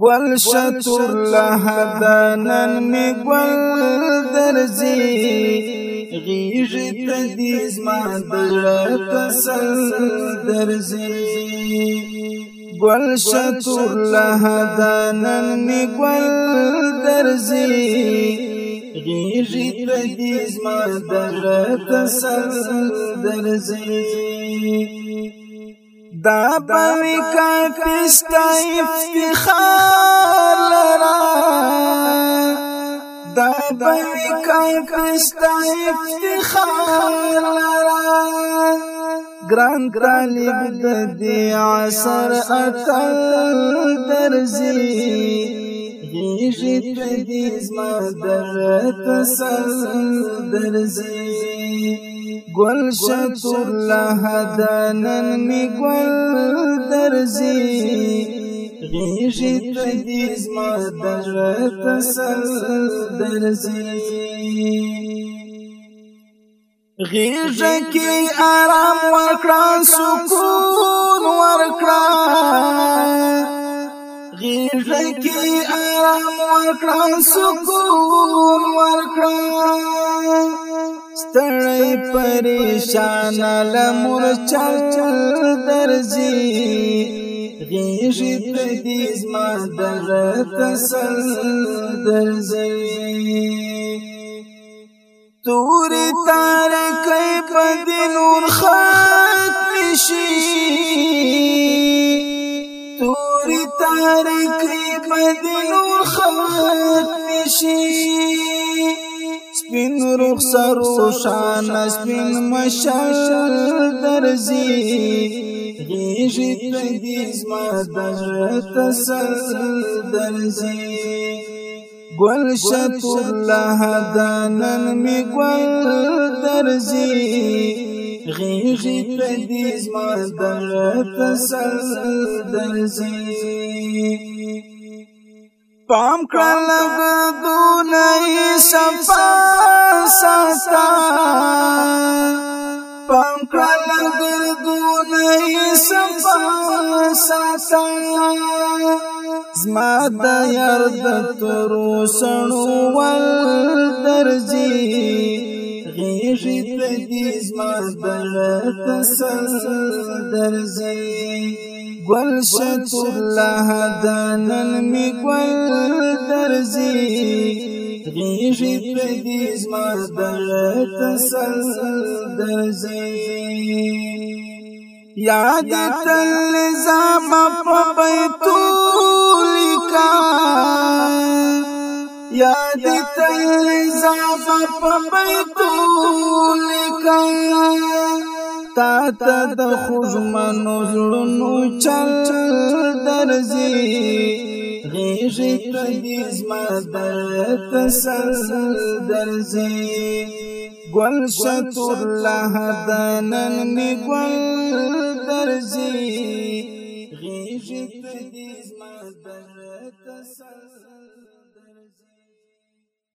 گل شطور لحدانن می گل درزی غیغی تدیز ما درد سل درزی گل شطور لحدانن می گل درزی غیغی تدیز ما درد سل درزی دا بوی کافستا افتخار لرا دا بوی کافستا افتخار لرا گران طالب د دې عصر اتل درځي غیږی ته دې زما درد سر درځي گل شطور لحدنن می گل درزی غیشی تکیز ما درت سل درزی غیژ کی آرام ورکړه سکون ورکړه غیژ کی آرام ورکړه سکون ورکړه ستړی پریشان لمر چل چل درځي غیږی تدې زما دغه تسل درځي تورې تارې کوي په نور ختم شي تورې تارې کوي په نور ختم شي سپین رخسر روشان سپین مشال درزی غیشت دیز ما درت سر درزی گل شتور لحدانن می گل درزی غیغی پدیز ما درت سر درزی پام کړل غردو نه صفا ستا پام کړل غردو نه صفا ستا زما د یار د تر دیز مزبرت سل درزی گل شتر لها دانن می گل درزی غیری پدیز مزبرت سل درزی یاد تل زاما پبیتو لکا یاد په بیتو لیکم تا ته د خوږمنو زړونو چل درځي غیږې ته دې زما درته سر درځي ګل شتور الله د نن می ګل درځي غیږې ته دې زما درته سر